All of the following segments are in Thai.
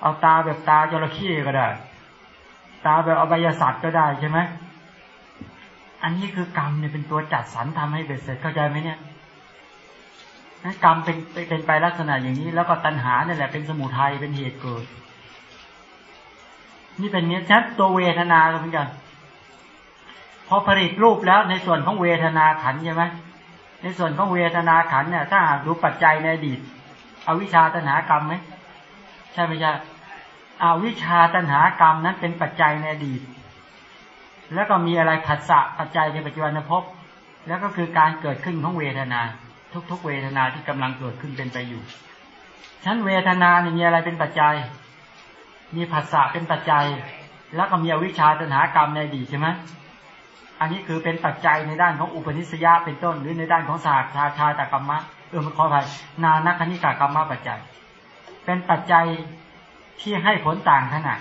เอาตาแบบตาจระเข้ก็ได้ ตาแบบอบายสัตว์ก็ได้ใช่ไหมอันนี้คือกรรมเนี่ยเป็นตัวจัดสรรทำให้เบ็ดเสร็จเข้าใจไหมเนี่ยนั้นกรรมเป็นเป็นไปลักษณะอย่างนี้ แล้วก็ตัณหาเนี่ยแหละเป็นสมุทัยเป็นเหตุเกิด นี่เป็นเนี้ยชัดตัวเวทนาเหมือนกันพอผลิตรูปแล้วในส่วนของเวทนาขันใช่ไหมในส่วนของเวทนาขันเนี่ยถ้าหากดูปัจจัยในอดีตอวิชชาตัณหากรรมไหม ช่ไหมใช่อวิชชาตัณหากรรมนั้นเป็นปัจจัยในอดีต แล้วก็มีอะไรผัสสะปัจจัยในปัจจุบันภพแล้วก็คือการเกิดขึ้นของเวทนา ทุกๆ เวทนาที่กำลังเกิดขึ้นเป็นไปอยู่ชั้นเวทนาเนี่ยมีอะไรเป็นปัจจัย มีผัสสะเป็นปัจจัย แล้วก็มีอวิชชาตัณหากรรมในอดีตใช่ไหมอันนี้คือเป็นปัจจัยในด้านของอุปนิสัยะเป็นต้น หรือในด้านของศาสตร์ชาชาตกรรมะเออมันขออภัยนานัคณิกากรรมะปัจจัย เป็นปัจจัยที่ให้ผลต่างขนาด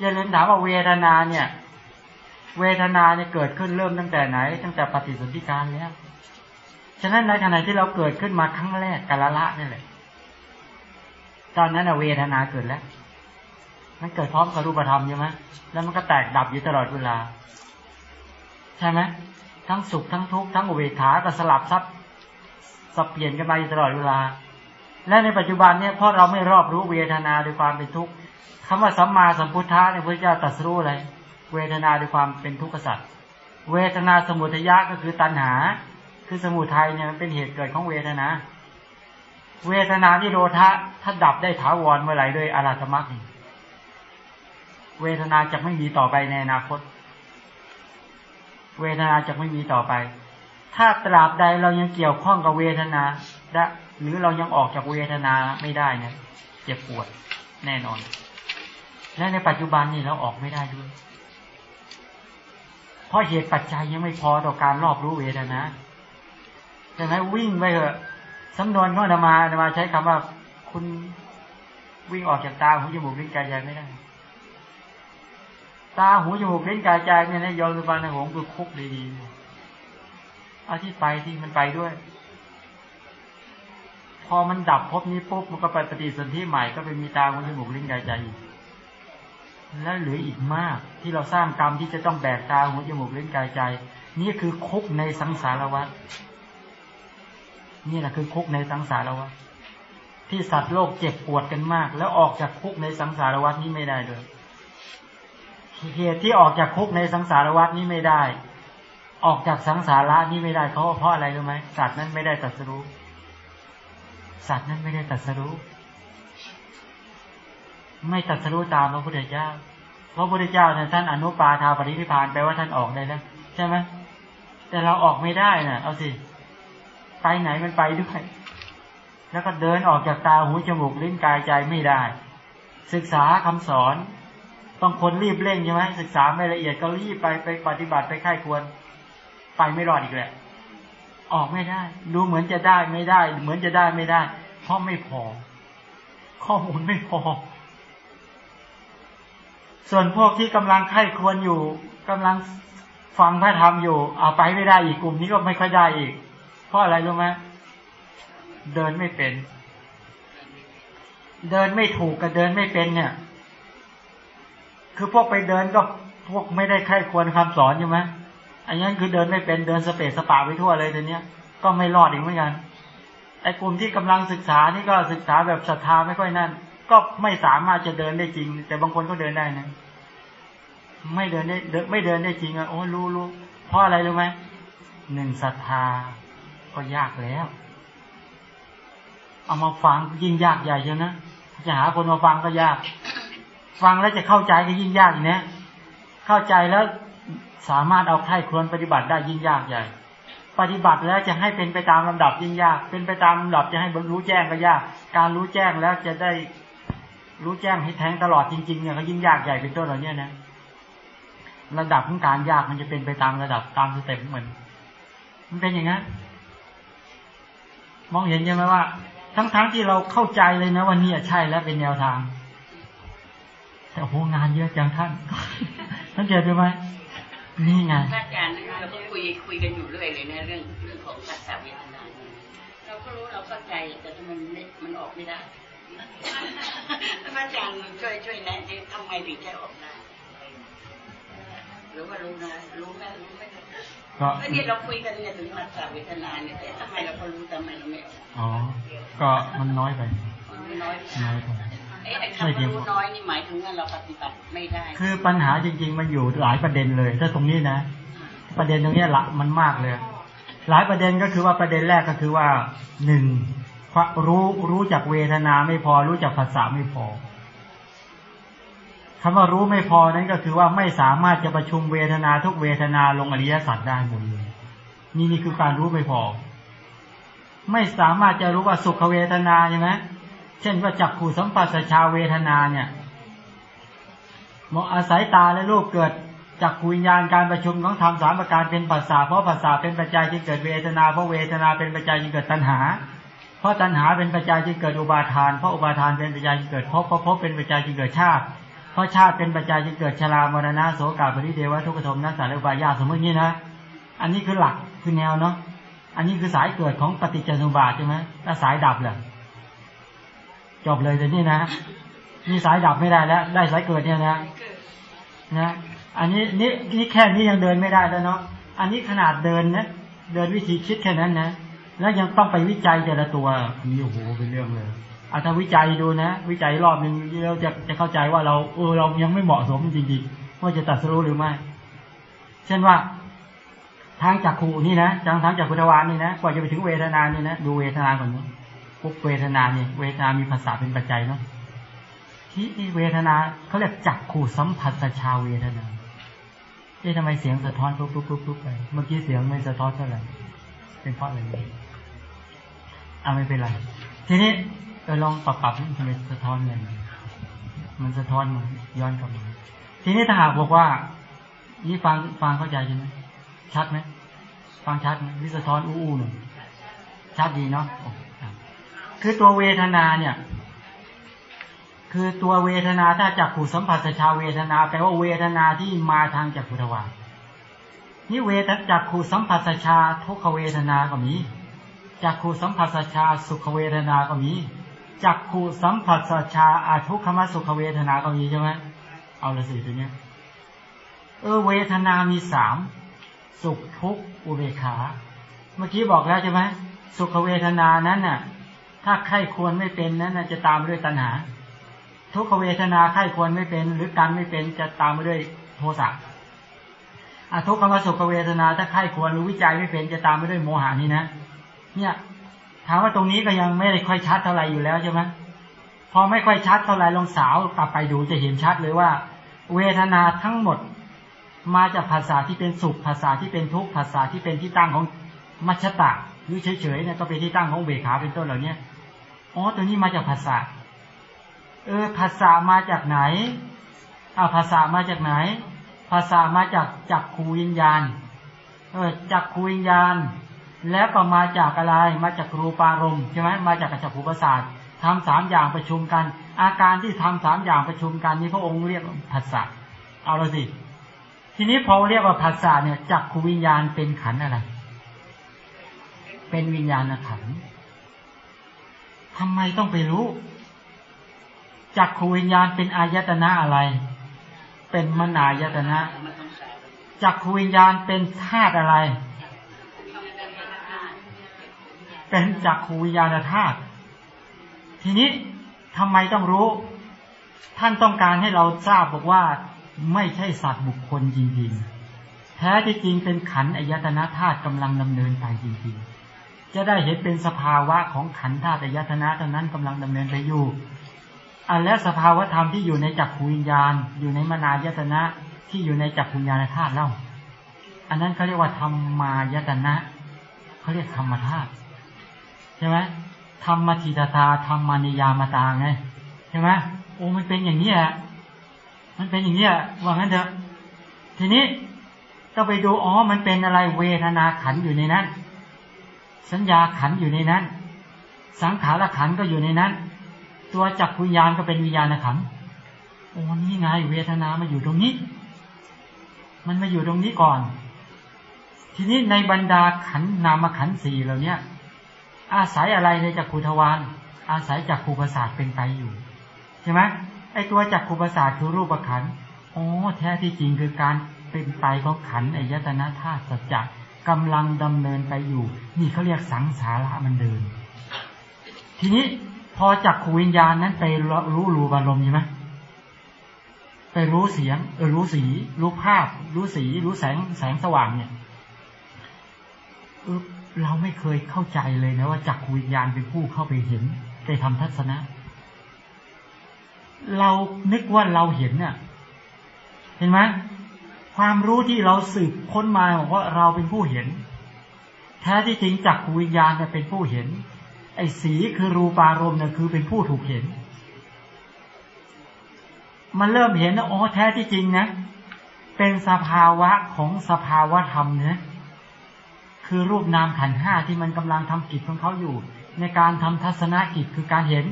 อย่าลืมถามว่าเวทนาเนี่ย เวทนาเนี่ยเกิดขึ้นเริ่มตั้งแต่ไหน ตั้งแต่ปฏิสนธิการแล้วฉะนั้นในขณะที่เราเกิดขึ้นมาครั้งแรกกาละละนี่แหละตอนนั้นเวทนาเกิดแล้ว มันเกิดพร้อมกับรูปธรรมใช่ไหมแล้วมันก็แตกดับอยู่ตลอดเวลา ใช่ไหมทั้งสุขทั้งทุกข์ทั้งอุเบกขาก็สลับซับสับเปลี่ยนกันมาอยู่ตลอดเวลา และในปัจจุบันเนี่ยเพราะเราไม่รอบรู้เวทนาด้วยความเป็นทุกข์คำว่าสัมมาสัมพุทธะเนี่ยพระเจ้าตรัสรู้อะไรเวทนาด้วยความเป็นทุกข์สัตว์เวทนาสมุทยะก็คือตัณหา คือสมุทัยเนี่ยมันเป็นเหตุเกิดของเวทนา เวทนาที่โรธะถ้าดับได้ถาวรเมื่อไหร่ด้วยอาราธมักเวทนาจะไม่มีต่อไปในอนาคต เวทนาจะไม่มีต่อไป ถ้าตราบใดเรายังเกี่ยวข้องกับเวทนาและหรือเรายังออกจากเวทนาไม่ได้เนี่ยเจ็บปวดแน่นอน และในปัจจุบันนี่เราออกไม่ได้ด้วย เพราะเหตุปัจจัยยังไม่พอต่อการรอบรู้เวทนาใช่ไหมวิ่งไปเถอะสำนวนก็นมานามาใช้คำว่า คุณวิ่งออกจากตาหูจมูกลิ้นกายใจไม่ได้ ตาหูจมูกเล่นกายใจเนี่ยนะยอมสุบานหงคือคุกดีๆเอาที่ไปที่มันไปด้วย อมันดับพบนี้ปุ๊บมันก็ไปปฏิสนธิใหม่ก็ไปมีตาหูจมูกลิ้นกายใจอีกแล้วเหลืออีกมากที่เราสร้างกรรมที่จะต้องแบกตาหูจมูกลิ้นกายใจ นี่คือคุกในสังสารวัฏนี่แหละคือคุกในสังสารวัฏที่สัตว์โลกเจ็บปวดกันมาก แล้วออกจากคุกในสังสารวัฏนี้ไม่ได้เลยเหตุที่ออกจากคุกในสังสารวัฏนี้ไม่ได้ ออกจากสังสาระนี้ไม่ได้เขาเพราะอะไรรู้ไหมสัตว์นั้นไม่ได้ตัดสู้ สัตว์นั้นไม่ได้ตัดสรู้ ไม่ตัดสรู้ตามพระพุทธเจ้าพระพุทธเจ้าเนี่ยท่านอนุปาทาปริพิพานแปลว่าท่านออกได้แล้วใช่ไหมแต่เราออกไม่ได้น่ะ เอาสิ ไปไหนมันไปด้วย แล้วก็เดินออกจากตาหูจมูกลิ้นกายใจไม่ได้ ศึกษาคำสอน ต้องคนรีบเร่งใช่ไหมศึกษาไม่ละเอียดก็รีบไปไปปฏิบัติไปค่ายควร ไปไม่รอดอีกแหละ ออกไม่ได้ ดูเหมือนจะได้ไม่ได้ เหมือนจะได้ไม่ได้ เพราะไม่พอ ข้อมูลไม่พอ ส่วนพวกที่กำลังไข้ควรอยู่กำลังฟังพระธรรมอยู่ เอาไปไม่ได้อีกกลุ่มนี้ก็ไม่ค่อยได้อีก เพราะอะไรรู้ไหมเดินไม่เป็น เดินไม่ถูกกับเดินไม่เป็นเนี่ย คือพวกไปเดินก็พวกไม่ได้ใครควรคำสอนใช่ไหม อันนี้นคือเดินไม่เป็นเดินสเปซสปาไปทั่วเลยตัวเนี้ย ก็ไม่รอดอีกเหมือนกันไอ้กลุ่มที่กำลังศึกษานี่ก็ศึกษาแบบศรัทธาไม่ค่อยนั่น ก็ไม่สามารถจะเดินได้จริง แต่บางคนก็เดินได้นะไม่เดินได้ไม่เดินได้จริงอะโอ้รู้รู้เพราะอะไรรู้ไหมหนึ่งศรัทธาก็ยากแล้ว เอามาฟังยิ่งยากใหญ่เชียวนะจะหาคนมาฟังก็ยาก ฟังแล้วจะเข้าใจก็ยิ่งยากอย่างนี้เข้าใจแล้ว สามารถเอาไข้ควรปฏิบัติได้ยิ่งยากใหญ่ ปฏิบัติแล้วจะให้เป็นไปตามลำดับยิ่งยาก เป็นไปตามลำดับจะให้บรรลุแจ้งก็ยาก การรู้แจ้งแล้วจะได้รู้แจ้งให้แทงตลอดจริงๆเนี่ยก็ยิ่งยากใหญ่เป็นต้นเหล่านี้นะระดับของการยากมันจะเป็นไปตามระดับตามสเต็ปเหมือนมันเป็นอย่างนั้นมองเห็นใช่ไหมว่า ทั้งๆทที่เราเข้าใจเลยนะว่านี่ใช่แล้วเป็นแนวทาง แต่โหงานเยอะจังท่านท่านเจอไหม นี่ไงท่านอาจารย์เราก็คุยคุยกันอยู่เรื่อยเลยนะเรื่องเรื่องของภาษาเวทนาเราก็รู้เราเข้าใจแต่ทำไมมันมันออกไม่ได้ระอาจารย์ช่วยช่วยแนะที่ทำไมถึงจะออกได้หรือว่ารู้นะรู้ไหมรู้ไหมก็ก็เนี่ยเราคุยกันเนี่ยถึงหลักษาเวทนาเนี่ยแต่ทำไมเราก็รู้ทำไมเราไม่ออกอ๋อก็มันน้อยไปมันน้อยน้อยไป เอ๊ะไอ้คำว่ารู้น้อยนี่หมายถึงว่าเราปฏิบัติไม่ได้ คือปัญหาจริง ๆ มันอยู่หลายประเด็นเลย ถ้าตรงนี้นะ ประเด็นตรงเนี้ยละมันมากเลย หลายประเด็นก็คือว่าประเด็นแรกก็คือว่าหนึ่งความรู้รู้จักเวทนาไม่พอรู้จักภาษาไม่พอคำว่ารู้ไม่พอนั้นก็คือว่าไม่สามารถจะประชุมเวทนาทุกเวทนาลงอริยสัจได้หมดเลยนี่นี่คือการรู้ไม่พอ ไม่สามารถจะรู้ว่าสุขเวทนาใช่ไหม เช่นว่าจักขู่สัมปัสชาเวทนาเนี่ยมองอาศัยตาและรูปเกิดจักขูวิญญาณการประชุมของธรรมสามประการเป็นภาษาเพราะภาษาเป็นปัจจัยจึงเกิดเวทนาเพราะเวทนาเป็นปัจจัยจึงเกิดตัณหา เพราะตัณหาเป็นปัจจัยจึงเกิดอุปาทาน เพราะอุปาทานเป็นปัจจัยจึงเกิดภพเพราะภพเป็นปัจจัยจึงเกิดชาติ เพราะชาติเป็นปัจจัยจึงเกิดชรามรณะโสกาปริเทวะทุกขโทมนัสสารอุบายาสมมตินี้นะ อันนี้คือหลักคือแนวเนาะอันนี้คือสายเกิดของปฏิจจสมุปบาทใช่ไหมถ้าสายดับเลย จบเลยแต่นี่นะนี่สายดับไม่ได้แล้ว ได้สายเกิดเนี่ยนะนะอันนี้นี่นี่แค่นี้ยังเดินไม่ได้แล้วเนาะอันนี้ขนาดเดินนะเดินวิธีคิดแค่นั้นนะแล้วยังต้องไปวิจัยแต่ละตัวนี่โอ้โหเป็นเรื่องเลยอาถ้าวิจัยดูนะ วิจัยรอบหนึ่งเราจะจะเข้าใจว่าเราเออเรายังไม่เหมาะสมจริงๆว่าจะตัดสู้หรือไม่ เช่นว่า ทางจักขูนี่นะทางทางจักขุทวารนี่นะกว่าจะไปถึงเวทนานี่นะดูเวทนาก่อนนะ ปุ๊บเวทนาเนี่ย เวทนามีภาษาเป็นปัจจัยเนาะที่เวทนาเขาเรียกจักขู่สัมผัสชาเวทนาเอ๊ะทำไมเสียงสะท้อนปุ๊บปุ๊บปุ๊บปุ๊บไป เมื่อกี้เสียงไม่สะท้อนเท่าไหร่เป็นเพราะอะไรเอ่าไม่เป็นไร ทีนี้เออลองปรับปรับทำไมสะท้อนเลยมันสะท้อนมาย้อนกลับมา ทีนี้ถ้าหากบอกว่า นี่ฟังฟังเข้าใจใช่ไหมชัดไหมฟังชัดไหมวิสะท้อนอู้อู้หนึ่งชัดดีเนาะโอ้ค คือตัวเวทนาเนี่ย คือตัวเวทนาถ้าจักขู่สัมผัสชาเวทนาแปลว่าเวทนาที่มาทางจักขุทวารนี่เวทจักขู่สัมผัสชาทุกขเวทนาก็มีจักขู่สัมผัสชาสุขเวทนาก็มีจักขู่สัมผัสสชาอาทุกขมสุขเวทนาก็มีใช่ไหมเอาละสิตัวเนี้ยเออเวทนามีสามสุขทุกข์อุเบกขา เมื่อกี้บอกแล้วใช่ไหมสุขเวทนานั้นน่ะ ถ้าใครควรไม่เป็นนั้นจะตามด้วยตัณหา ทุกขเวทนาใครควรไม่เป็น หรือการไม่เป็นจะตามมาด้วยโทสะอทุกขมสุขเวทนาถ้าใครควรหรือวิจัยไม่เป็นจะตามมาด้วยโมหานี่นะ เนี่ยถามว่าตรงนี้ก็ยังไม่ได้ค่อยชัดเท่าไหร่อยู่แล้วใช่ไหมพอไม่ค่อยชัดเท่าไหร่ลองสาวกลับไปดูจะเห็นชัดเลยว่า เวทนาทั้งหมดมาจากภาษาที่เป็นสุขภาษาที่เป็นทุกข์ภาษาที่เป็นที่ตั้งของมัชตะหรือเฉยๆเนี่ยก็เป็นที่ตั้งของเบขาเป็นต้นเหล่านี้ อ๋อตัวนี้มาจากภาษาเออภาษามาจากไหนเอาภาษามาจากไหน ภาษามาจากจักขูวิญญาณ เออจักขูวิญญาณ แล้วก็มาจากอะไร มาจากรูปารมณ์ใช่ไหมมาจากจักขูประสาททำสามอย่างประชุมกัน อาการที่ทำสามอย่างประชุมกันนี้พระองค์เรียกภาษาเอาละสิทีนี้พอเรียกว่าภาษาเนี่ยจักขูวิญญาณเป็นขันอะไร เป็นวิญญาณขันธ์ ทำไมต้องไปรู้จักขวิญญาณเป็นอายตนะอะไร เป็นมนายตนะจักขวิญญาณเป็นธาตุอะไร เป็นจักขวิญญาณธาตุทีนี้ทำไมต้องรู้ ท่านต้องการให้เราทราบบอกว่าไม่ใช่สัตว์บุคคลจริงๆ แท้ที่จริงเป็นขันอายตนะธาตุกำลังดำเนินไปจริงๆ จะได้เห็นเป็นสภาวะของขันธ์ธาตุอายตนะเท่านั้นกำลังดำเนินไปอยู่อันและสภาวธรรมที่อยู่ในจักขูวิญญาณ อยู่ในมนายตนะที่อยู่ในจักขูวิญญาณธาตุเล่า อันนั้นเขาเรียกว่าธรรมายตนะเขาเรียกธรรมธาตุใช่ไหมธรรมทิตาธรรมานิยามตาไงใช่ไหมโอ้มันเป็นอย่างนี้แหละมันเป็นอย่างนี้ว่างั้นเถอะทีนี้ก็ไปดูอ๋อมันเป็นอะไรเวทนาขันอยู่ในนั้น สัญญาขันอยู่ในนั้น สังขารขันก็อยู่ในนั้น ตัวจักรวิญญาณก็เป็นวิญญาณขันโอ้นี่ไงเวทนามาอยู่ตรงนี้ มันมาอยู่ตรงนี้ก่อน ทีนี้ในบรรดาขันนามขันสี่เหล่านี้อาศัยอะไรในจักรคูทวารอาศัยจักรคูประสาทเป็นไปอยู่ใช่ไหมไอ้ตัวจักขุประสาทคือรูปขันธ์อ๋อแท้ที่จริงคือการเป็นไปของขันอายตนะธาตุสัจจ กำลังดำเนินไปอยู่ นี่เขาเรียกสังสาระมันเดิน ทีนี้พอจักขวิญญาณนั้นไปรู้รูปอารมณ์ใช่ไหมไปรู้เสียงเออรู้สี รู้ภาพ รู้สี รู้แสงแสงสว่างเนี่ยเออเราไม่เคยเข้าใจเลยนะว่าจักขวิญญาณเป็นผู้เข้าไปเห็นไปทำทัศนะ เรานึกว่าเราเห็นเนี่ยเห็นไหม ความรู้ที่เราสืบค้นมาบอกว่าเราเป็นผู้เห็น แท้ที่จริงจักขวิญญาณเนี่ยเป็นผู้เห็น ไอ้สีคือรูปารมณ์เนี่ยคือเป็นผู้ถูกเห็น มันเริ่มเห็นนะอ๋อแท้ที่จริงนะ เป็นสภาวะของสภาวะธรรมเนี่ยคือรูปนามขันห้าที่มันกำลังทำกิจของเขาอยู่ ในการทำทัศนกิจคือการเห็น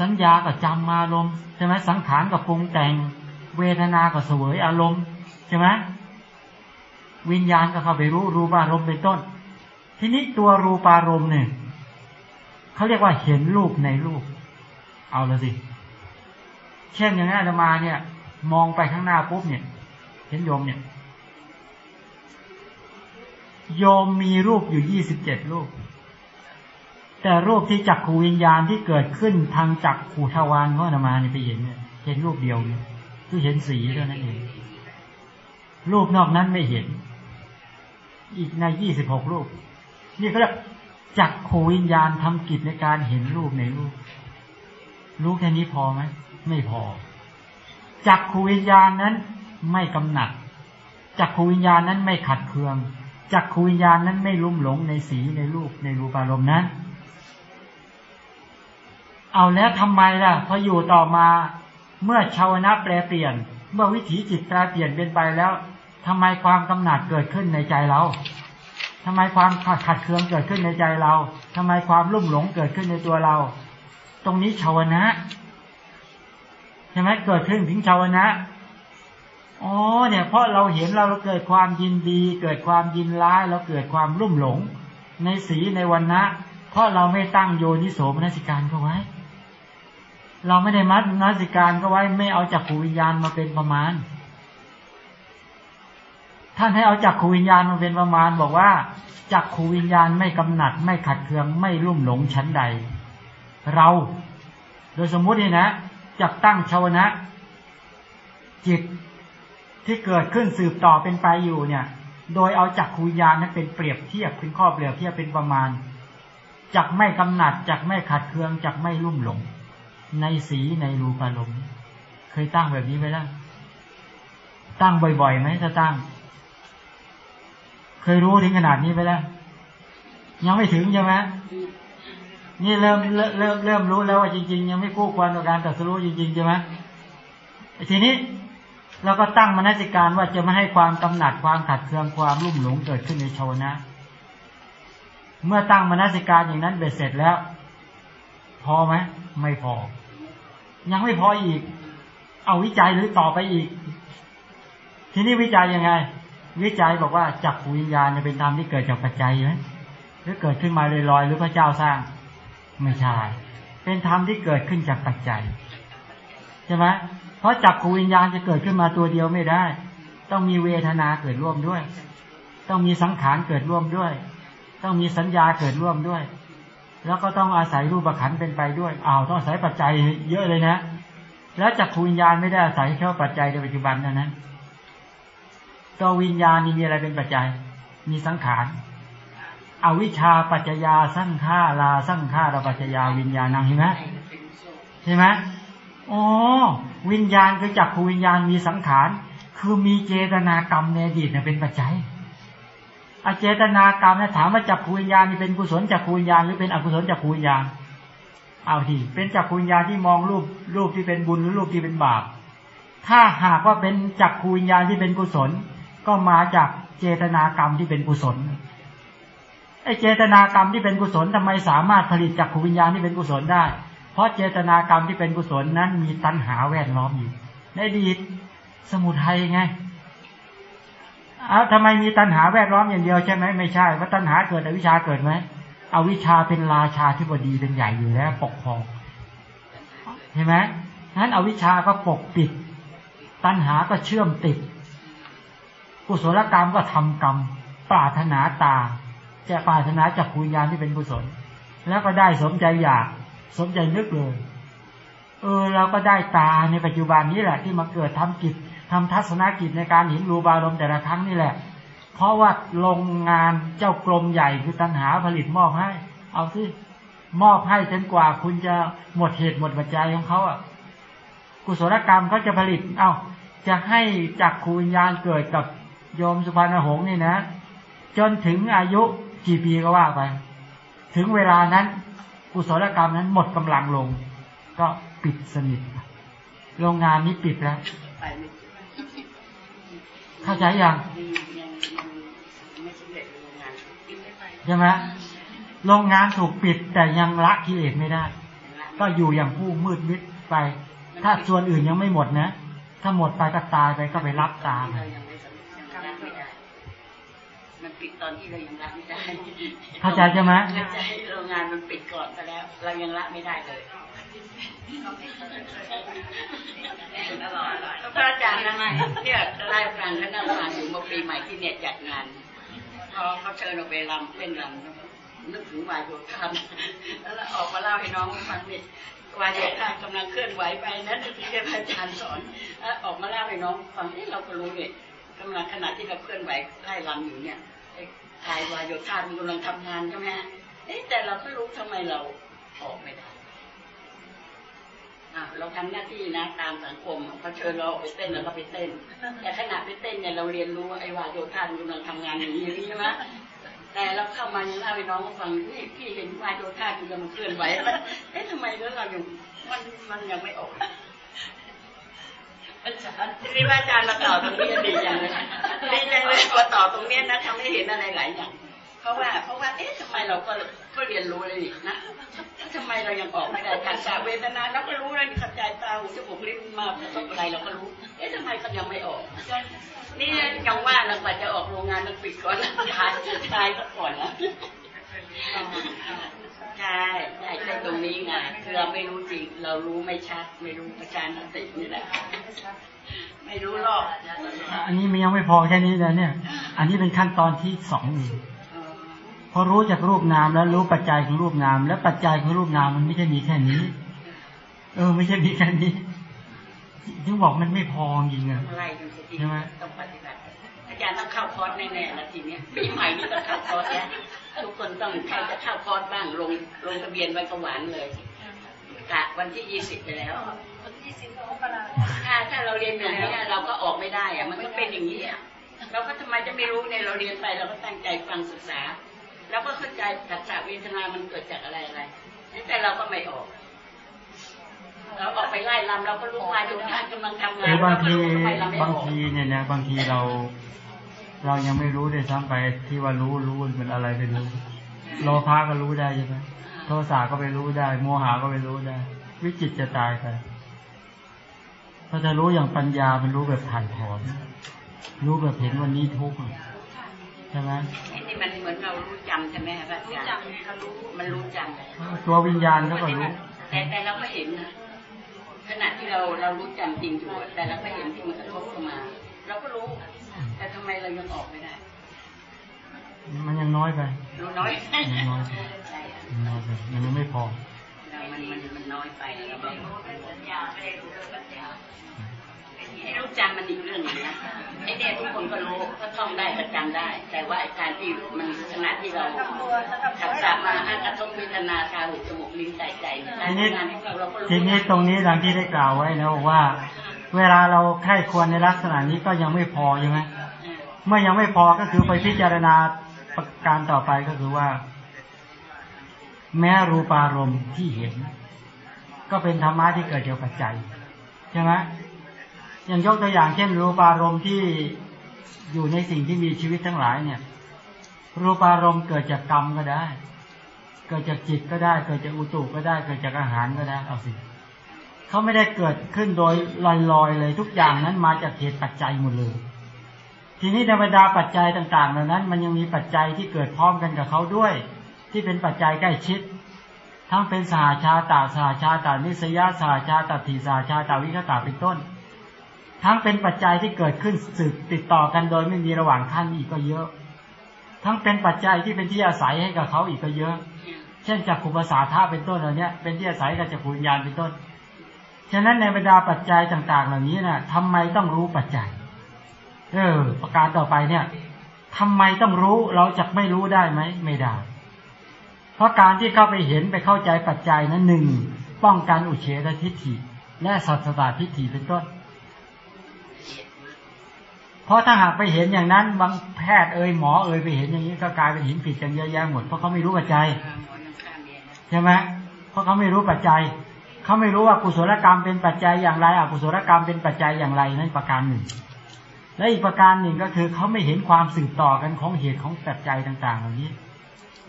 สัญญากับจำมาลมใช่ไหมสังขารกับปรุงแต่ง เวทนากับเสวยอารมณ์ใช่ไหมวิญญาณก็เข้าไปรู้รูปอารมณ์เป็นต้น ทีนี้ตัวรูปารมณ์เนี่ยเขาเรียกว่าเห็นรูปในรูป เอาละสิ เช่นอย่างนี้อาตมาเนี่ย มองไปข้างหน้าปุ๊บเนี่ย เห็นโยมเนี่ย โยมมีรูปอยู่ยี่สิบเจ็ดรูป แต่รูปที่จักขูวิญญาณที่เกิดขึ้นทางจักขูทวารของอาตมาเนี่ยไปเห็นเนี่ย เห็นรูปเดียวเนี่ย คือเห็นสีเท่านั้นเองรูปนอกนั้นไม่เห็น อีกในยี่สิบหกรูป นี่เขาเรียกจักขูวิญญาณทำกิจในการเห็นรูปในรูป รู้แค่นี้พอไหมไม่พอจักขูวิญญาณนั้นไม่กำหนัดจักขูวิญญาณนั้นไม่ขัดเคืองจักขูวิญญาณนั้นไม่ลุ่มหลงในสีในรูปในรูปอารมณ์นั้น เอาแล้วทำไมล่ะพออยู่ต่อมา เมื่อชาวนะแปลเปลี่ยน เมื่อวิถีจิตแปลเปลี่ยนเป็นไปแล้วทำไมความกำหนัดเกิดขึ้นในใจเราทำไมความขัดเคืองเกิดขึ้นในใจเราทำไมความลุ่มหลงเกิดขึ้นในตัวเรา ตรงนี้ชาวนะใช่ไหมเกิดขึ้นถึงชาวนะอ๋อเนี่ยเพราะเราเห็นเราเกิดความยินดี เกิดความยินร้ายเราเกิดความรุ่มหลง ในสีในวันนะเพราะเราไม่ตั้งโยนิโสมนสิการเข้าไว้ เราไม่ได้มัดนสิการก็ไว้ไม่เอาจักขูวิญญาณมาเป็นประมาณ ท่านให้เอาจักขูวิญญาณมาเป็นประมาณ บอกว่าจักขูวิญญาณไม่กำหนัด ไม่ขัดเคืองไม่รุ่มหลงชั้นใด เรา โดยสมมุตินี่นะจักตั้งชาวนะ จิตที่เกิดขึ้นสืบต่อเป็นไปอยู่เนี่ย โดยเอาจักขูวิญญาณนั้นเป็นเปรียบเทียบเป็นข้อเปรียบเทียบเป็นประมาณจักไม่กำหนัดจักไม่ขัดเคืองจักไม่รุ่มหลง ในสีในรูปารมณ์เคยตั้งแบบนี้ไหมล่ะ ตั้งบ่อยๆไหมถ้าตั้ง เคยรู้ถึงขนาดนี้ไปแล้วยังไม่ถึงใช่ไหมนี่เริ่มเริ่มเริ่มเริ่มรู้แล้วว่าจริง ๆ ยังไม่คู่ควรต่อการตัดสู้จริงๆใช่ไหมทีนี้เราก็ตั้งมนสิการว่าจะไม่ให้ความกำหนัดความขัดเคืองความรุ่มหลงเกิดขึ้นในชาวนะ เมื่อตั้งมนสิการอย่างนั้นเบ็ดเสร็จแล้ว พอไหมไม่พอ ยังไม่พออีก เอาวิจัยหรือต่อไปอีก ทีนี้วิจัยยังไง วิจัยบอกว่าจักรวิญญาณเป็นธรรมที่เกิดจากปัจจัยไหมหรือเกิดขึ้นมาลอยๆหรือพระเจ้าสร้าง ไม่ใช่ เป็นธรรมที่เกิดขึ้นจากปัจจัยใช่ไหมเพราะจักรวิญญาณจะเกิดขึ้นมาตัวเดียวไม่ได้ ต้องมีเวทนาเกิดร่วมด้วย ต้องมีสังขารเกิดร่วมด้วย ต้องมีสัญญาเกิดร่วมด้วย แล้วก็ต้องอาศัยรูปขันเป็นไปด้วยอ้าวต้องอาศัยปัจจัยเยอะเลยนะ แล้วจักรวิญญาณไม่ได้อาศัยแค่ปัจจัยในปัจจุบันเท่านั้นตัววิญญาณนี่มีอะไรเป็นปัจจัย มีสังขารอวิชชาปัจจยาสั้งฆ่าลาสั้งฆ่าเราปัจจยาวิญญาณังเห็นไหมใช่ไหมอ๋อวิญญาณคือจักรวิญญาณมีสังขาร คือมีเจตนากรรมในอดีตเนี่ยเป็นปัจจัย อเจตนากรรมนี่ยถามว่าจักรวิญญาณนี่เป็นกุศลจักรวิญญาณหรือเป็นอกุศลจักรวิญญาณเอาทีเป็นจักรวิญญาณที่มองรูปรูปที่เป็นบุญหรือรูปที่เป็นบาป ถ้าหากว่าเป็นจักรวิญญาณที่เป็นกุศล ก็มาจากเจตนากรรมที่เป็นกุศลไอเจตนากรรมที่เป็นกุศลทำไมสามารถผลิตจักรวิญญาณที่เป็นกุศลได้ เพราะเจตนากรรมที่เป็นกุศลนั้นมีตัณหาแวดล้อมอยู่ในอดีตสมุทัยไง อาทำไมมีตัณหาแวดล้อมอย่างเดียวใช่ไหมไม่ใช่ว่าตัณหาเกิดอวิชชาเกิดไหมอวิชชาเป็นราชาที่บดีเป็นใหญ่อยู่แล้วปกครองเห็นไหมนั้นอวิชชาก็ปกปิด ตัณหาก็เชื่อมติด กุศลกรรมก็ทำกรรม ปรารถนาตา จะปรารถนาจากคุณญาณที่เป็นกุศล แล้วก็ได้สมใจอยาก สมใจนึกเลย เออเราก็ได้ตาในปัจจุบันนี้แหละที่มาเกิดทำกิจ ทำทัศนกิจในการเห็นรูปารมณ์แต่ละครั้งนี่แหละ เพราะว่าโรงงานเจ้ากรมใหญ่คือตัณหาผลิตมอบให้ เอาสิมอบให้จนกว่าคุณจะหมดเหตุหมดปัจจัยของเขาอะกุศลกรรมเขาจะผลิต เอา้า จะให้จักขูวิญญาณเกิดกับโยมสุพรรณหงษ์นี่นะ จนถึงอายุกี่ปีก็ว่าไป ถึงเวลานั้น กุศลกรรมนั้นหมดกำลังลง ก็ปิดสนิท โรงงานนี้ปิดแล้วไปไม่ เข้าใจยังยังยังไม่สำเร็จโรงงานกินไม่ไปใช่ไหมโรงงานถูกปิดแต่ยังละกิเลสไม่ได้ ก็อยู่อย่างผู้มืดมิดไป ถ้าส่วนอื่นยังไม่หมดนะ ถ้าหมดไปก็ตายไปก็ไปรับตามเรายังไม่สำเร็จยังรับไม่ได้มันปิดตอนที่เรายังรับไม่ได้เข้าใจใช่ไหมเข้าใจโรงงานมันปิดก่อนไปแล้ว เรายังละไม่ได้เลย พระอาจารย์นะเนี่ยไล่ฟังเขานั่งฟังอยู่เมื่อปีใหม่ที่เนี่ยจัดงาน พอเขาเชิญเราไปรำเล่นรำนึกถึงวายโยธาแล้วออกมาเล่าให้น้องฟังนี่วายโยธากำลังเคลื่อนไหวไปนะที่พระอาจารย์สอนแล้วออกมาเล่าให้น้องฟังนี่เราก็รู้เนี่ยกำลังขณะที่เราเคลื่อนไหวไล่รำอยู่เนี่ยกายวายโยธามันกำลังทำงานใช่ไหมฮะเอ๊แต่เราก็รู้ทำไมเราออกไม่ได้ อะเราทำหน้าที่นะตามสังคมเขาเชิญเราออกไปเต้นเราก็ไปเต้น แต่ขณะไปเต้นเนี่ยเราเรียนรู้ไอ้วาโยธานกำลังทำงานอย่างนี้อย่างนี้ใช่ไหมแต่เราเข้ามายังเล่าให้น้องฟังนี่พี่เห็นวาโยธากำลังเคลื่อนไหวแล้วเอ๊ะทำไมแล้วเราอยังมันมันยังไม่ออกอาจารย์ทีนี้ว่าอาจารย์มาต่อตรงนี้ดีจังเลยดีจังเลยมาต่อตรงนี้นะทำให้เห็นอะไรหลายอย่าง เพราะว่าเพราะว่าเอ๊ะทำไมเราก็ก็เรียนรู้เลยนี่นะทำไมเรายังออกไม่ได้การสาเวทนาเราก็รู้แล้วนี่ขับใจตาหูจมูกลิ้นมากระอะไรเราก็รู้ เอ๊ะทำไมเขายังไม่ออกนี่ยังว่าเรากว่าจะออกโรงงานมันปิดก่อนนะตายตายก็ก่อนนะใช่ใช่ใช่ตรงนี้ไงคือเราไม่รู้จริง เรารู้ไม่ชัด ไม่รู้ประชานตินี่แหละไม่รู้หรอก อันนี้มันยังไม่พอแค่นี้นะเนี่ย อันนี้เป็นขั้นตอนที่สองนี่เออ พอรู้จากรูปนามแล้วรู้ปัจจัยของรูปนาม และปัจจัยของรูปนามมันไม่ใช่มีแค่นี้ เออ ไม่ใช่มีแค่นี้ถึงบอกมันไม่พอจริงอะไล่กันสักทีใช่ไหมต้องปฏิบัติอาจารย์ต้องเข้าคอร์สแน่ๆแล้วทีเนี้ยปีใหม่นี่ต้องเข้าคอร์สแล้วทุกคนต้องใครจะเข้าคอร์สบ้างลงลงทะเบียนไว้กหวานเลยกะวันที่ยี่สิบไปแล้วถ้าถ้าเราเรียนอย่างนี้เราก็ออกไม่ได้อะมันก็เป็นอย่างนี้อะเราก็ทำไมจะไม่รู้เนี่ยเราเรียนไปเราก็ตั้งใจฟังศึกษา แล้วก็เข้าใจตัดสาเวทนามันเกิดจากอะไรอะไรแต่เราก็ไม่ออกเราออกไปไล่ลำเราก็รู้ว่าทุกท่านกำลังทำงาคืนอบางทีเรก็รู้ทำไมเรไม่อบางอกทีเนี่ยนะบางทีเรา เรายังไม่รู้ด้วยซ้ำไปที่ว่ารู้รู้มันเป็นอะไรไปรู้โลภะก็รู้ได้ใช่ไหมโทสะก็ไปรู้ได้ โมหะก็ไปรู้ได้ วิจิตรจะตายไปถ้าจะรู้อย่างปัญญามันรู้แบบถ่ายถอนรู้แบบเห็นวันนี้ทุกข์ ใช่ไหมไอ้นี่มันเหมือนเรารู้จำใช่ไหมครับอาจารย์เขารู้มันรู้จำตัววิญญาณเขาก็รู้แต่แต่เราก็เห็นนะขณะที่เราเรารู้จำจริงอยู่แต่เราก็เห็นที่มันกระทบเข้ามาเราก็รู้ แต่ทำไมเรายังออกไม่ได้ มันยังน้อยไปรู้น้อยมันน้อยไปใช่อะมันน้อยไปมันยังไม่พอเรามันมันมันน้อยไปเราไม่รู้ปัญญาไม่ได้รู้เรื่องปัญญาไอ้ รู้จำมันอีกเรื่องหนึงนะไอ้เนี่ยทุกคนก็รู้ก็ท่องได้ก็จำได้ แต่ว่าไอ้การที่มันขณะที่เราขับสามาอากระทบเวทนาตาหูจมูกลิ้นใจใจการทีนี้ทำงานของเราเราก็รู้ทีนี้ตรงนี้ดังที่ได้กล่าวไว้นะบอกว่า เวลาเราใคร่ควรในลักษณะนี้ก็ยังไม่พอใช่ไหมเออเมื่อยังไม่พอก็คือไปพิจารณาประการต่อไปก็คือว่า แม้รูปารมณ์ที่เห็น ก็เป็นธรรมะที่เกิดจากปัจจัยใช่ไหม อย่างยกตัวอย่างเช่น รูปารมณ์ที่อยู่ในสิ่งที่มีชีวิตทั้งหลายเนี่ย รูปารมณ์เกิดจากกรรมก็ได้ เกิดจากจิตก็ได้ เกิดจากอุตุก็ได้ เกิดจากอาหารก็ได้เอาสิเขาไม่ได้เกิดขึ้นโดยลอยๆเลย ทุกอย่างนั้นมาจากเหตุปัจจัยหมดเลย ทีนี้ธรรมดาปัจจัยต่างๆเหล่านั้น มันยังมีปัจจัยที่เกิดพร้อมกันกับเขาด้วย ที่เป็นปัจจัยใกล้ชิดทั้งเป็นสหชาตาสหชาตานิสยาสหชาตาติสหชาตาวิคตาเป็นต้น ทั้งเป็นปัจจัยที่เกิดขึ้นสืบติดต่อกันโดยไม่มีระหว่างขั้นอีกก็เยอะ ทั้งเป็นปัจจัยที่เป็นที่อาศัยให้กับเขาอีกก็เยอะ เช่นจากขุปสาธาเป็นต้นเหล่านี้เป็นที่อาศัยกับจักรวิญญาณเป็นต้น ฉะนั้นในบรรดาปัจจัยต่างๆ เหล่านี้นะ่ะทำไมต้องรู้ปัจจัย เออ ประการต่อไปเนี่ยทำไมต้องรู้เราจะไม่รู้ได้ไหมไม่ได้ เพราะการที่เข้าไปเห็นไปเข้าใจปัจจัยนั้นหนึ่งป้องกันอุเฉททิฏฐิ และสัตสตาทิฏฐิเป็นต้น เพราะถ้าหากไปเห็นอย่างนั้น บางแพทย์เอ่ยหมอเอ่ยไปเห็นอย่างนี้ก็กลายเป็นหินผิดกันเยอะแยะหมดเพราะเขาไม่รู้ปัจจัยใช่ไหมเพราะเขาไม่รู้ปัจจัยเขาไม่รู้ว่ากุศลกรรมเป็นปัจจัยอย่างไรอกุศลกรรมเป็นปัจจัยอย่างไรนั่นประการหนึ่ง และอีกประการหนึ่งก็คือเขาไม่เห็นความสืบต่อกันของเหตุของปัจจัยต่าง ๆ เหล่านี้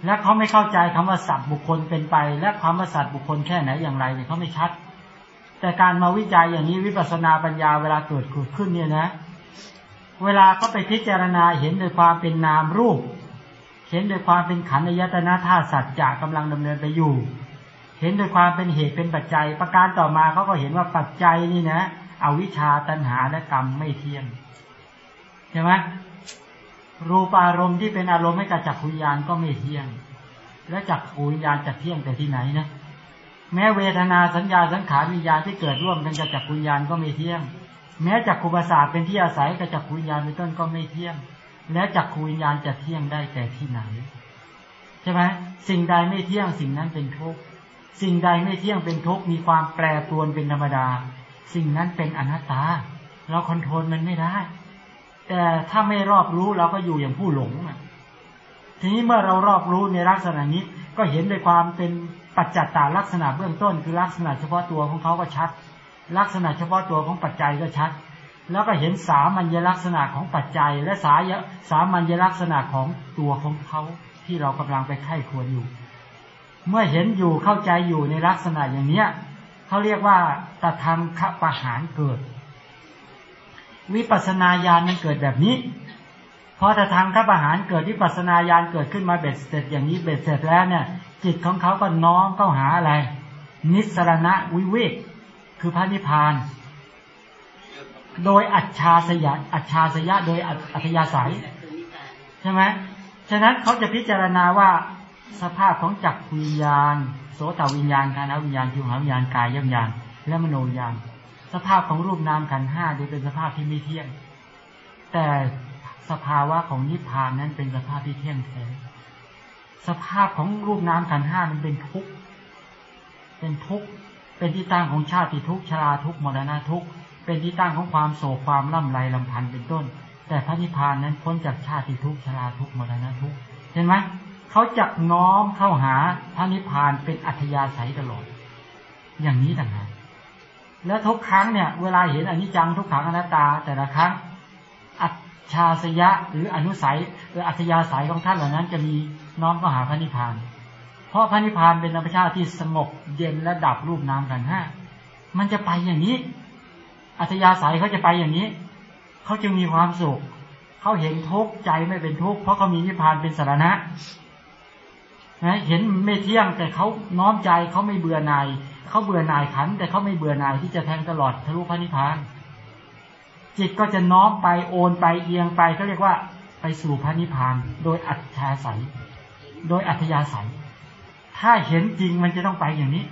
และเขาไม่เข้าใจคำว่าสัตว์บุคคลเป็นไป และความว่าสัตว์บุคคลแค่ไหนอย่างไรเนี่ยเขาไม่ชัด แต่การมาวิจัยอย่างนี้วิปัสสนาปัญญาเวลาเกิดขึ้นเนี่ยนะเเวลาเขาไปพิจารณาเห็นโดยความเป็นนามรูป เห็นโดยความเป็นขันธยตนาธาตุสัจจะกำลังดำเนินไปอยู่ เห็นโดยความเป็นเหตุเป็นปัจจัย ประการต่อมาเขาก็เห็นว่าปัจจัยนี่นะอวิชชาตัณหาและกรรมไม่เที่ยงใช่ไหมรูปอารมณ์ที่เป็นอารมณ์ให้กับจักขุญญาณก็ไม่เที่ยง และจักขุญญาณจะเที่ยงแต่ที่ไหนนะแม้เวทนาสัญญาสังขารวิญญาณที่เกิดร่วมกันกับจักขุญญาณก็ไม่เที่ยง แม้จักขุปสาเป็นที่อาศัยกับจักขุญญาณเป็นต้นก็ไม่เที่ยง และจักขุญญาณจะเที่ยงได้แต่ที่ไหนใช่ไหมสิ่งใดไม่เที่ยงสิ่งนั้นเป็นทุกข์สิ่งใดไม่เที่ยงเป็นทุกข์มีความแปรปรวนเป็นธรรมดา สิ่งนั้นเป็นอนัตตา เราคอนโทรลมันไม่ได้ แต่ถ้าไม่รอบรู้เราก็อยู่อย่างผู้หลงทีนี้เมื่อเรารอบรู้ในลักษณะนี้ก็เห็นในความเป็นปัจจัตตาลักษณะเบื้องต้น คือลักษณะเฉพาะตัวของเขาก็ชัด ลักษณะเฉพาะตัวของปัจจัยก็ชัด แล้วก็เห็นสามัญลักษณะของปัจจัย และสายสามัญลักษณะของตัวของเขาที่เรากำลังไปไข้ควรอยู่ เมื่อเห็นอยู่เข้าใจอยู่ในลักษณะอย่างเนี้ยเขาเรียกว่าตธรรมขปหารเกิด วิปัสนาญาณมันเกิดแบบนี้พอตธรรมขปหารเกิดวิปัสนาญาณเกิดขึ้นมาเบ็ดเสร็จอย่างนี้เบ็ดเสร็จแล้วเนี่ยจิตของเขาก็น้อมเข้าหาอะไร นิสรณะวิเวก คือพระนิพพาน โดยอัจฉาสยะอัจฉาสยะโดยอัธยาศัยใช่ไหมฉะนั้นเขาจะพิจารณาว่าสภาพของจักรวิญญาณ โสตวิญญาณคานวิญญาณจิวหาวิญญาณกายวิญญาณ และมโนวิญญาณ สภาพของรูปนามขันห้าดูเป็นสภาพที่ไม่เที่ยง แต่สภาวะของนิพพานนั้นเป็นสภาพที่เที่ยงแท้สภาพของรูปนามขันห้ามันเป็นทุกข์เป็นทุกข์ เป็นที่ตั้งของชาติทุกชราทุกมรณะทุกเป็นที่ตั้งของความโศกความล่ำไรลำพันธ์เป็นต้น แต่พระนิพพานนั้นพ้นจากชาติทุกชราทุกมรณะทุกเห็นไหมเขาจักน้อมเข้าหาพระนิพพานเป็นอัธยาศัยตลอด อย่างนี้ต่างหากแล้วทุกครั้งเนี่ย เวลาเห็นอนิจจังทุกขังอนัตตา แต่ละครั้งอัจฉาสยะหรืออนุสัยหรืออัธยาศัยของท่านเหล่านั้น จะมีน้อมเข้าหาพระนิพพาน เพราะพระนิพพานเป็นธรรมชาติที่สงบเย็นและดับรูปนามกันห้ามันจะไปอย่างนี้ อัธยาศัยเขาจะไปอย่างนี้ เขาจึงมีความสุข เขาเห็นทุกข์ใจไม่เป็นทุกข์เพราะเขามีนิพพานเป็นสาระนะเห็นไม่เที่ยงแต่เขาน้อมใจเขาไม่เบื่อหน่ายเขาเบื่อหน่ายขัน แต่เขาไม่เบื่อหน่ายที่จะแทงตลอดทะลุพระนิพพาน จิตก็จะน้อมไปโอนไปเอียงไปเขาเรียกว่า ไปสู่พระนิพพาน โดยอัธยาศัย โดยอัธยาศัย ถ้าเห็นจริงมันจะต้องไปอย่างนี้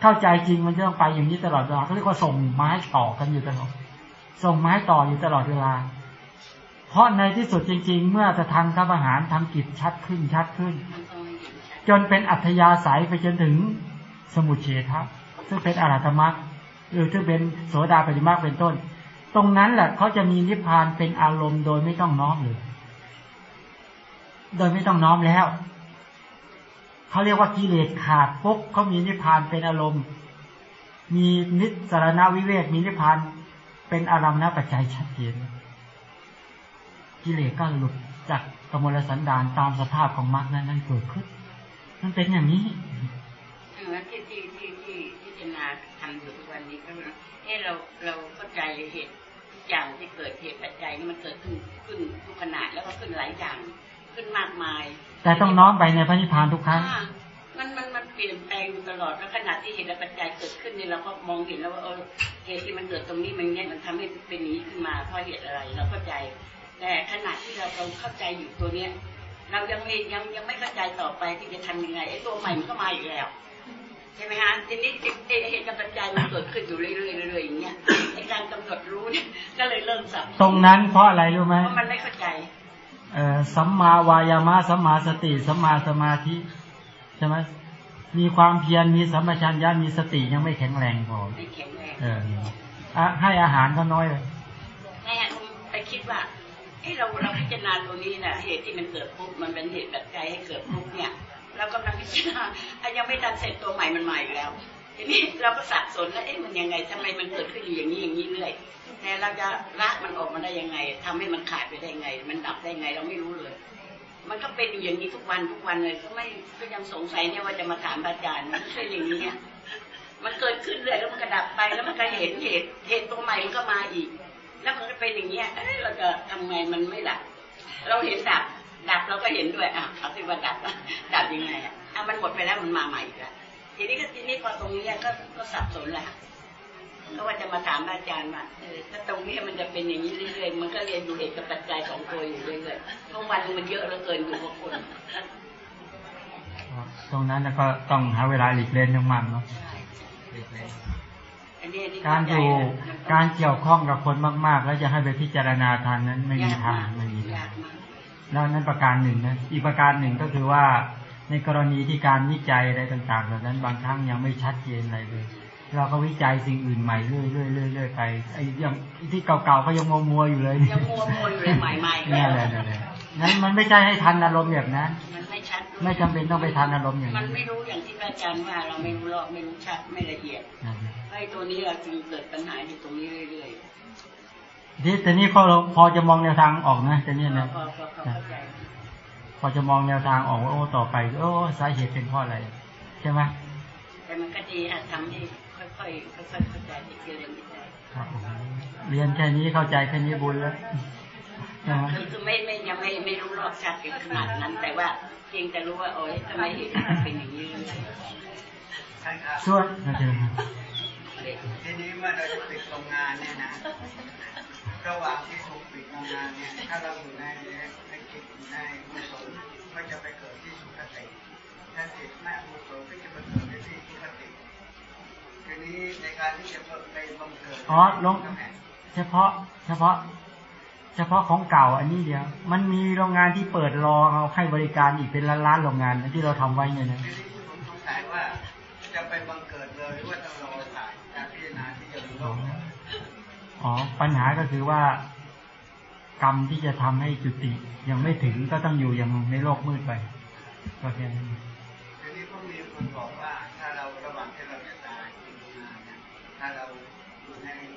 เข้าใจจริงมันจะต้องไปอย่างนี้ตลอดเวลาเขาเรียกว่าส่งไม้ต่อกันอยู่ตลอดส่งไม้ต่ออยู่ตลอดเวลา เพราะในที่สุดจริง ๆ เมื่อจะทางทำอาหารทำกิจชัดขึ้นชัดขึ้น จนเป็นอัธยาศัยไปจนถึงสมุทเฉทะซึ่งเป็นอรหัตมรรคหรือซึ่งเป็นโสดาปฏิมรรคเป็นต้น ตรงนั้นแหละเขาจะมีนิพพานเป็นอารมณ์โดยไม่ต้องน้อมเลย โดยไม่ต้องน้อมแล้ว เขาเรียกว่ากิเลสขาดปุ๊บเขามีนิพพานเป็นอารมณ์ มีนิสรณวิเวกมีนิพพานเป็นอารมณ์นปัจจัยชัดเจนกิเลสก็หลุดจากกมลสันดานตามสภาพของมรรคนั้นนั้นเกิดขึ้น มันเป็นอย่างนี้ที่ที่ที่ที่พิจารณาทำอยู่ทุกวันนี้ก็เออเราเราเข้าใจเหตุอย่างที่เกิดเหตุปัจจัยนี่มันเกิดขึ้นขึ้นทุกขนาดแล้วก็ขึ้นหลายอย่าง ขึ้นมากมาย แต่ต้องน้อมไปในพระนิพพานทุกครั้งมันมันมันเปลี่ยนแปลงอยู่ตลอดแล้วขณะที่เหตุและปัจจัยเกิดขึ้นเนี่ยเราก็มองเห็นแล้วว่าเออเหตุที่มันเกิดตรงนี้มันเนี่ยมันทำให้เป็นอย่างนี้ขึ้นมาเพราะเหตุอะไรเราเข้าใจ แต่ขณะที่เราเราเข้าใจอยู่ตัวเนี้ยเรายังไม่ยังยังไม่เข้าใจต่อไปที่จะทำยังไงไอ้ตัวใหม่มันก็มาอีกแล้วใช่ไหมฮะทีนี้ไอ้เหตุกับปัจจัยมันเกิดขึ้นอยู่เรื่อยๆเรื่อยๆอย่างเงี้ยในการกำหนดรู้เนี่ยก็เลยเริ่มสับตรงนั้นเพราะอะไรรู้ไหมเพราะมันไม่เข้าใจเอ่อ สัมมาวายามะสัมมาสติสัมมาสมาธิใช่ไหมมีความเพียรมีสัมปชัญญะมีสติยังไม่แข็งแรงพอไม่แข็งแรงเอออะให้อาหารเขาน้อยเลยแม่ไปคิดว่าเอ้เราเราพิจารณาตัวนี้นะเหตุที่มันเกิดปุ๊บมันเป็นเหตุปัจจัยให้เกิดปุ๊บเนี่ยเรากำลังพิจารณาอะยังไม่ทันเสร็จตัวใหม่มันมาอีกแล้วทีนี้เราก็สับสนแล้วเอ๊ะมันยังไงทำไมมันเกิดขึ้นอยู่อย่างนี้อย่างนี้เรื่อย แต่เราจะละมันออกมาได้ยังไงทำให้มันขาดไปได้ไง มันดับได้ไง เราไม่รู้เลย มันก็เป็นอยู่อย่างนี้ทุกวันทุกวันเลยก็ไม่ก็ยังสงสัยเนี่ยว่าจะมาถามอาจารย์มันเป็นอย่างนี้เนี่ยมันเกิดขึ้นเลยแล้วมันก็ดับไปแล้วมันก็เห็นเหตุเหตุตัวใหม่มันก็มาอีก แล้วมันก็เป็นอย่างเงี้ยเอ้ยเราจะทำไงมันไม่ดับ เราเห็นดับ ดับเราก็เห็นด้วยอะเอาสิว่าดับอะดับยังไงอะอะมันหมดไปแล้วมันมาใหม่อีกแล้วทีนี้ก็ทีนี้พอตรงนี้ก็ก็สับสนแหละ ก็ว่าจะมาถามอาจารย์ว่าเออถ้าตรงนี้มันจะเป็นอย่างนี้เรื่อยๆ มันก็เรียนดูเหตุกับปัจจัยของตัวอยู่เรื่อยๆเพราะวันมันเยอะเหลือเกินอยู่กับคนตรงนั้นน่ะก็ต้องหาเวลาหลีกเล่นยังมันเนาะอันนี้อันนี้การอยู่เข้ใจนะการเกี่ยวข้องกับคนมาก ๆ แล้วจะให้ไปพิจารณาทางนั้นไม่มีทางไม่มีทายางกมากแล้วนั้นประการหนึ่งนะอีกประการหนึ่งก็คือว่าในกรณีที่การวิจัยอะไรต่าง ๆ เหล่านั้นบางครั้งยังไม่ชัดเจนอะไรเลย เราก็วิจัยสิ่งอื่นใหม่เรื่อยๆเรื่อยๆไปไอ้ยังที่เก่าๆก็ยังมัวๆอยู่เลยยังมัวมัวอยู่เลยใหม่ๆนี่แหละนั่นแหละนั้นมันไม่ใช่ให้ทันอารมณ์แบบนั้นมันไม่ชัดไม่จำเป็นต้องไปทันอารมณ์อย่างมันนั้นไม่รู้อย่างที่พระอาจารย์ว่าเราไม่รู้รอบไม่รู้ชัดไม่ละเอียดนั่นแหละไอ้ตัวนี้เราจึงเกิดปัญหาอยู่ตรงนี้เรื่อยทีแต่นี่พอเราพอจะมองแนวทางออกนะแต่นี่ๆนะพอพอพอเข้าใจพอจะมองแนวทางออกว่าโอ้ต่อไปโอ้สาเหตุเป็นเพราะอะไรใช่ไหมแต่มันก็ดีอะทำให้ค่ อยๆค่อยๆเข้าใจติดเรียนไม่ได้ครับผมเรียนแค่นี้เข้าใจแค่นี้บุญแล้วใช่ไหมคือคือไม่ไม่ยังไม่ไม่รู้รอบชัดถึงขนาดนั้น แต่ว่าเพียงแต่รู้ว่าโอ๊ยทำไมเหตุมันเป็นอย่างนี้ท่านครับส่วนนะเจอครับทีนี้เมื่อเราจะปิดโรงงานเนี่ยนะระหว่างที่ถูกปิดโรงงานเนี่ยถ้าเราอยู่ในในจิตในกุศลก็จะไปเกิดที่สุคติถ้าจิตไม่อกุศลก็จะไปเกิดในที่ทุคติที นี้ในการที่จะไปบังเกิดอ๋อลงเฉพาะ เฉพาะ เฉพาะของเก่าอันนี้เดียวมันมีโรงงานที่เปิดรอเอาให้บริการอีกเป็นล้านๆโรงงานนะที่เราทำไว้เนี่ยนะทีนี้ผมสงสัยว่าจะไปบังเกิดเลยหรือว่าต้องรอถ่ายการพิจารณาที่จะรู้โลกอ๋อปัญหาก็คือว่ากรรมที่จะทำให้จุติยังไม่ถึงก็ต้องอยู่อย่างในโลกมืดไปก็แค่นั้นทีนี้ก็มีคนบอก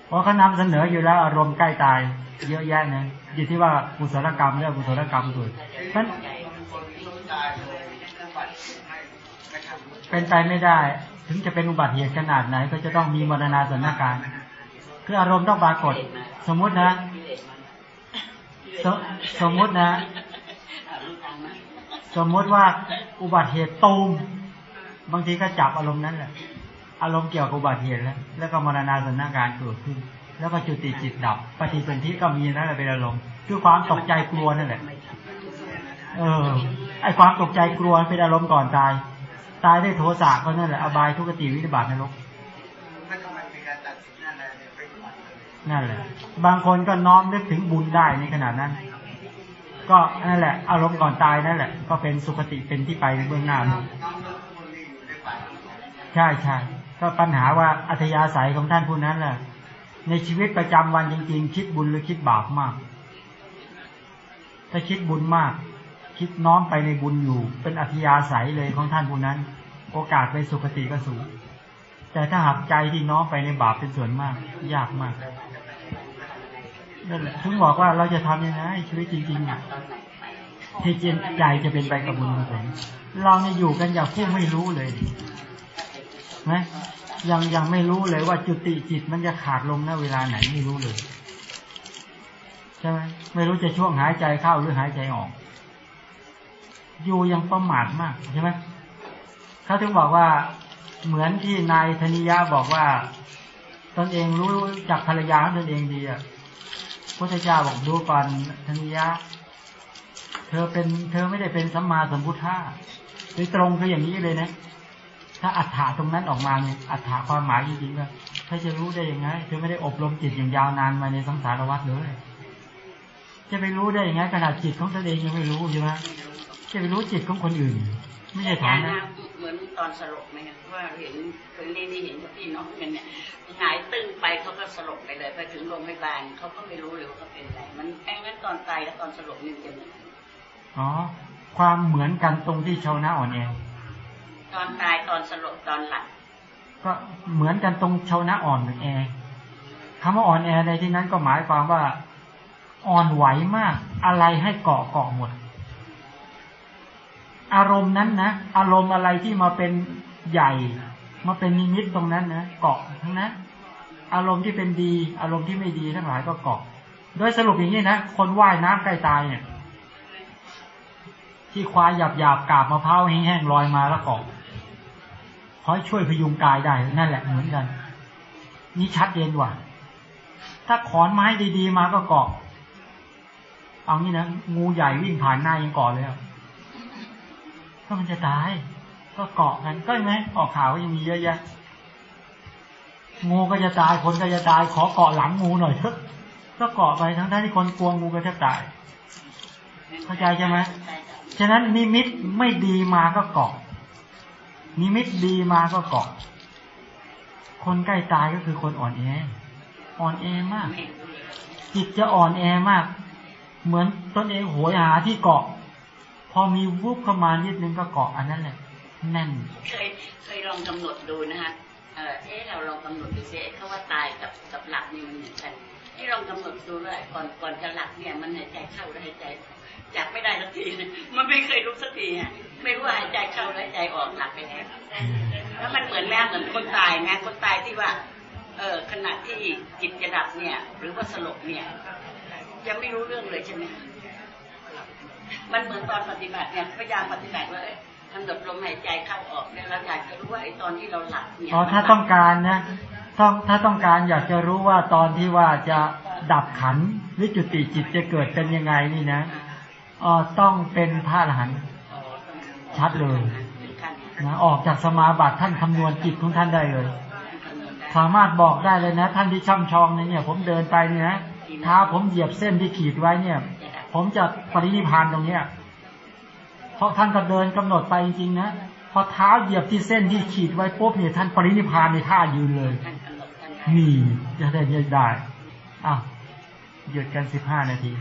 เพราะเขานำเสนออยู่แล้วอารมณ์ใกล้ตาย เยอะแยะนะอยู่ที่ว่ากุศลกรรมเรื่องกุศลกรรมเกิดเพราะฉะนั้นคนที่รู้ตายเลยอุบัติให้ไม่ทำเป็นไปไม่ได้ ถึงจะเป็นอุบัติเหตุขนาดไหน ก็จะต้องมีมรณาสนการคืออารมณ์ต้องปรากฏ สมมุตินะสมสมมุตินะ สมมุติว่าอุบัติเหตุตูมบางทีก็จับอารมณ์นั้นแหละ อารมณ์เกี่ยวกับอุบัติเหตุแล้ว แล้วก็มรณาสนการเกิดขึ้น แล้วก็จุติจิตดับ ปฏิสนธิก็มีนั่นแหละเป็นอารมณ์คือความตกใจกลัวนั่นแหละ เออ ไอความตกใจกลัวเป็นอารมณ์ก่อนตาย ตายได้โทสะก็นั่นแหละ อบายทุกขติวิบัตินรกนอะไรเลยไปอุบัติเลยนั่นแหละ บางคนก็น้อมนึกถึงบุญได้ในขณะนั้น ก็นั่นแหละ อารมณ์ก่อนตายนั่นแหละ ก็เป็นสุคติเป็นที่ไปในเบื้องหน้าเองใช่ใช่ ก็ปัญหาว่าอัธยาศัยของท่านผู้นั้นแหละในชีวิตประจำวันจริง ๆ คิดบุญหรือคิดบาปมาก ถ้าคิดบุญมาก คิดน้อมไปในบุญอยู่ เป็นอัธยาศัยเลยของท่านผู้นั้น โอกาสไปสุคติก็สูง แต่ถ้าหากใจที่น้อมไปในบาปเป็นส่วนมาก ยากมากนั่นแหละถึงบอกว่าเราจะทำยังไงชีวิตจริงๆเนี่ยที่จริงใจจะเป็นไปกับบุญกุศลเราเนี่ยอยู่กันอย่างผู้ไม่รู้เลย นะยังยังไม่รู้เลยว่าจุติจิตมันจะขาดลงณเวลาไหนไม่รู้เลยใช่ไหมไม่รู้จะช่วงหายใจเข้าหรือหายใจออก อยู่ยังประมาทมากใช่ไหมเขาถึงบอกว่าเหมือนที่นายธนิยะบอกว่าตนเองรู้จักภรรยาตนเองดีอะพระเจ้าบอกดูก่อนธนิยะ เธอเป็น เธอไม่ได้เป็นสัมมาสัมพุทธะโดยตรงคืออย่างนี้เลยนะ ถ้าอัฏฐาตรงนั้นออกมาเนี่ยอัฏฐาความหมายจริงๆว่าเธอจะรู้ได้ยังไงเธอไม่ได้อบรมจิตอย่างยาวนานมาในสังสารวัฏเลยจะไปรู้ได้ยังไงขนาดจิตของตนเองยังไม่รู้ใช่ไหมจะไปรู้จิตของคนอื่น ไม่ใช่ถามนะเหมือนตอนสลบไหมครับว่าเห็นเคยเล่นนี่เห็นกับพี่น้องกันเนี่ยหงายตึ้งไปเขาก็สลบไปเลยไปถึงโรงพยาบาลเขาก็ไม่รู้เลยว่าเขาเป็นอะไรมันแค่นั้นตอนตายและตอนสลบนี่เป็นยังไงอ๋อความเหมือนกันตรงที่ชาวนาอ่อนแอต อนตายตอนสลบตอนหลับก็เหมือนกันตรงชาวนะอ่อนหรือแอคำว่าอ่อนแอในที่นั้นก็หมายความว่าอ่อนไหวมาก อะไรให้เกาะเกาะหมด อารมณ์นั้นนะอารมณ์อะไรที่มาเป็นใหญ่ มาเป็นนิมิตตรงนั้นนะเกาะทั้งนั้นอารมณ์ที่เป็นดี อารมณ์ที่ไม่ดีทั้งหลายก็เกาะ โดยสรุปอย่างนี้นะคนว่ายน้ำใกล้ตายเนี่ย ที่ควายหยาบหยาบๆกาบมะพร้าวแห้งๆลอยมาแล้วเกาะ ขอให้ช่วยพยุงกายได้นั่นแหละเหมือนกัน นี่ชัดเจนกว่า ถ้าขอนไม้ดีๆมาก็เกาะเอางี้นะงูใหญ่วิ่งผ่านหน้ายังเกาะเลยก็มันจะตาย ก็เกาะกันก็ยังไงออกข่าวก็ยังมีเยอะแยะงูก็จะตายคนก็จะตายขอเกาะหลังงูหน่อยเถอะก็เกาะไปทั้งที่คนกลัวงูก็จะตาย เข้าใจใช่ไหมฉะนั้นนิมิตไม่ดีมาก็เกาะ นิมิตดีมาก็เกาะ คนใกล้ตายก็คือคนอ่อนแอ อ่อนแอมาก จิตจะอ่อนแอมาก เหมือนตนเองโหยหาที่เกาะ พอมีวุบเข้ามานิดนึงก็เกาะอันนั้นแหละแน่น เคยเคยลองกำหนดดูนะฮะเออเอ๊ะเราลองกำหนดดูสิเขาว่าตายกับกับหลับนี่มันเหมือนกัน ให้ลองกำหนดดูเลยก่อนก่อนจะหลับเนี่ยมันหายใจเข้าและหายใจออกจับไม่ได้สักทีมันไม่เคยรู้สักทีฮะไม่รู้ว่าหายใจเข้าและหายใจออกหลับไปแล้วแล้วมันเหมือนแม่เหมือนคนตายนะคนตายที่ว่า เออขณะที่จิตจะดับเนี่ย หรือว่าสลบเนี่ย จะไม่รู้เรื่องเลยใช่ไหมมันเหมือนตอนปฏิบัติเนี่ยพยายามปฏิบัติว่าเอ้ยกำหนดลมหายใจเข้าออกเนี่ยเราอยากจะรู้ว่าไอ้ตอนที่เราหลับเนี่ยอ๋อถ้าต้องการนะ ต้องถ้าต้องการอยากจะรู้ว่าตอนที่ว่าจะดับขันธ์หรือจุติจิตจะเกิดเป็นยังไงนี่นะอ๋อต้องเป็นพระอรหันต์ชัดเลยนะออกจากสมาบัติท่านคำนวณจิตของท่านได้เลย สามารถบอกได้เลยนะ ท่านที่ช่ำชองเนี่ย ผมเดินไปเนี่ยนะเท้าผมเหยียบเส้นที่ขีดไว้เนี่ย ผมจะปรินิพานตรงเนี้ยเพราะท่านก็เดินกำหนดไปจริงๆนะพอเท้าเหยียบที่เส้นที่ขีดไว้ปุ๊บเนี่ยท่านปรินิพานในท่ายืนเลย มีจะได้ยืดได้อ้าวหยุดกันสิบห้านาที